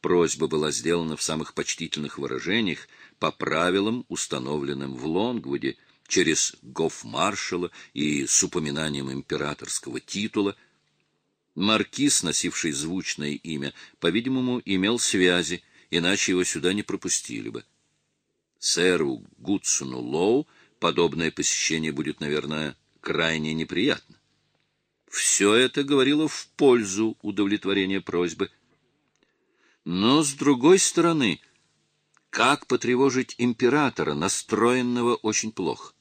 Просьба была сделана в самых почтительных выражениях, по правилам, установленным в Лонгвуде, через гофмаршала и с упоминанием императорского титула. Маркиз, носивший звучное имя, по-видимому, имел связи, иначе его сюда не пропустили бы. Сэру Гудсону Лоу подобное посещение будет, наверное, крайне неприятно. Все это говорило в пользу удовлетворения просьбы. Но, с другой стороны, как потревожить императора, настроенного очень плохо?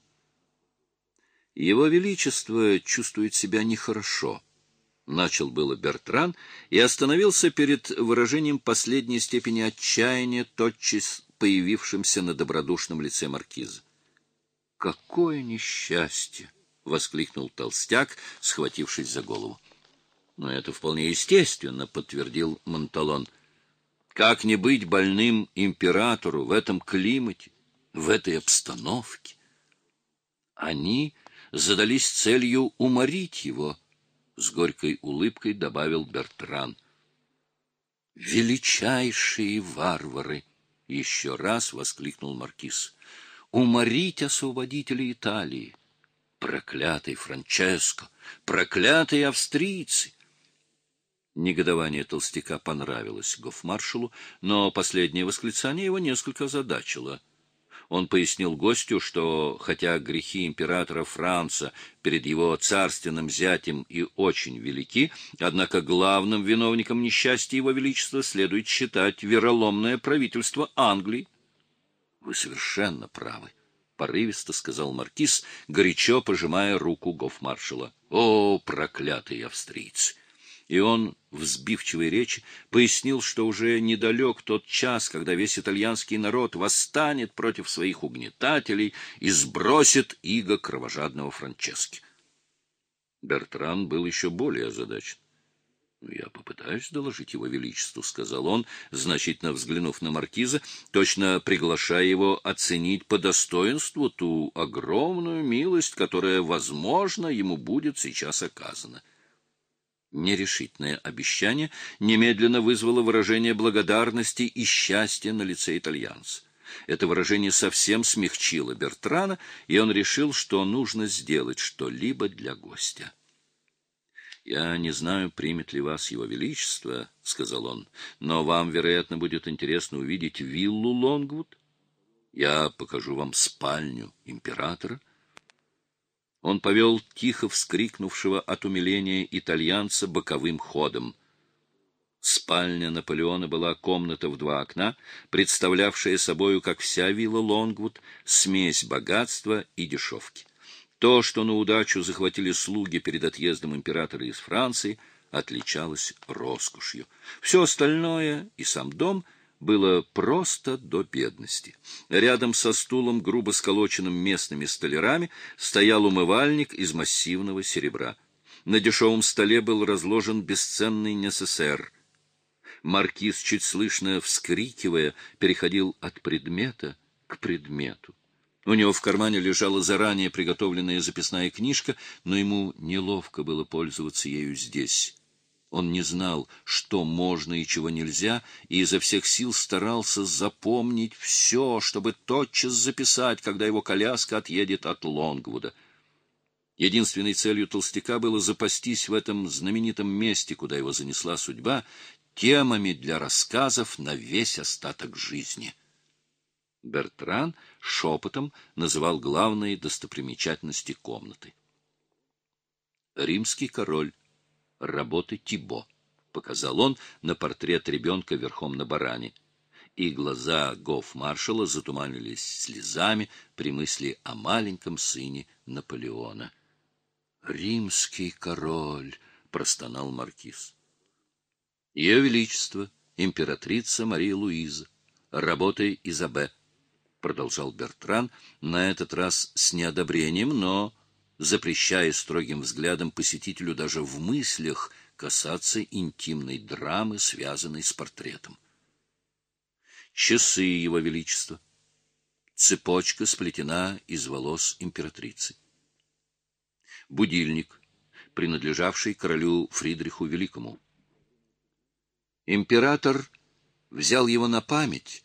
Его Величество чувствует себя нехорошо. Начал было Бертран и остановился перед выражением последней степени отчаяния, тотчас появившимся на добродушном лице маркиза. «Какое несчастье!» — воскликнул толстяк, схватившись за голову. «Но это вполне естественно», — подтвердил Монталон. «Как не быть больным императору в этом климате, в этой обстановке?» Они задались целью уморить его, — с горькой улыбкой добавил Бертран. «Величайшие варвары!» — еще раз воскликнул маркиз уморить освободителей Италии. Проклятый Франческо! Проклятые австрийцы! Негодование толстяка понравилось гофмаршалу, но последнее восклицание его несколько озадачило. Он пояснил гостю, что, хотя грехи императора Франца перед его царственным зятем и очень велики, однако главным виновником несчастья его величества следует считать вероломное правительство Англии. Вы совершенно правы, порывисто сказал маркиз, горячо пожимая руку гофмаршала. О, проклятые австрийцы! И он в сбивчивой речи пояснил, что уже недалек тот час, когда весь итальянский народ восстанет против своих угнетателей и сбросит иго кровожадного Франчески. Бертран был еще более озадачен. «Ну, — Я попытаюсь доложить его величеству, — сказал он, значительно взглянув на маркиза, точно приглашая его оценить по достоинству ту огромную милость, которая, возможно, ему будет сейчас оказана. Нерешительное обещание немедленно вызвало выражение благодарности и счастья на лице итальянца. Это выражение совсем смягчило Бертрана, и он решил, что нужно сделать что-либо для гостя. «Я не знаю, примет ли вас его величество», — сказал он, — «но вам, вероятно, будет интересно увидеть виллу Лонгвуд. Я покажу вам спальню императора». Он повел тихо вскрикнувшего от умиления итальянца боковым ходом. Спальня Наполеона была комната в два окна, представлявшая собою, как вся вилла Лонгвуд, смесь богатства и дешевки. То, что на удачу захватили слуги перед отъездом императора из Франции, отличалось роскошью. Все остальное и сам дом было просто до бедности. Рядом со стулом, грубо сколоченным местными столярами, стоял умывальник из массивного серебра. На дешевом столе был разложен бесценный НССР. Маркиз, чуть слышно вскрикивая, переходил от предмета к предмету. У него в кармане лежала заранее приготовленная записная книжка, но ему неловко было пользоваться ею здесь. Он не знал, что можно и чего нельзя, и изо всех сил старался запомнить все, чтобы тотчас записать, когда его коляска отъедет от Лонгвуда. Единственной целью толстяка было запастись в этом знаменитом месте, куда его занесла судьба, темами для рассказов на весь остаток жизни. Бертран шепотом называл главные достопримечательности комнаты. Римский король. Работы Тибо. Показал он на портрет ребенка верхом на баране. И глаза гоф-маршала затуманились слезами при мысли о маленьком сыне Наполеона. «Римский король!» — простонал маркиз. «Ее Величество, императрица Мария Луиза, работы Изабе», — продолжал Бертран, на этот раз с неодобрением, но запрещая строгим взглядом посетителю даже в мыслях касаться интимной драмы, связанной с портретом. Часы Его Величества. Цепочка сплетена из волос императрицы. Будильник, принадлежавший королю Фридриху Великому. Император взял его на память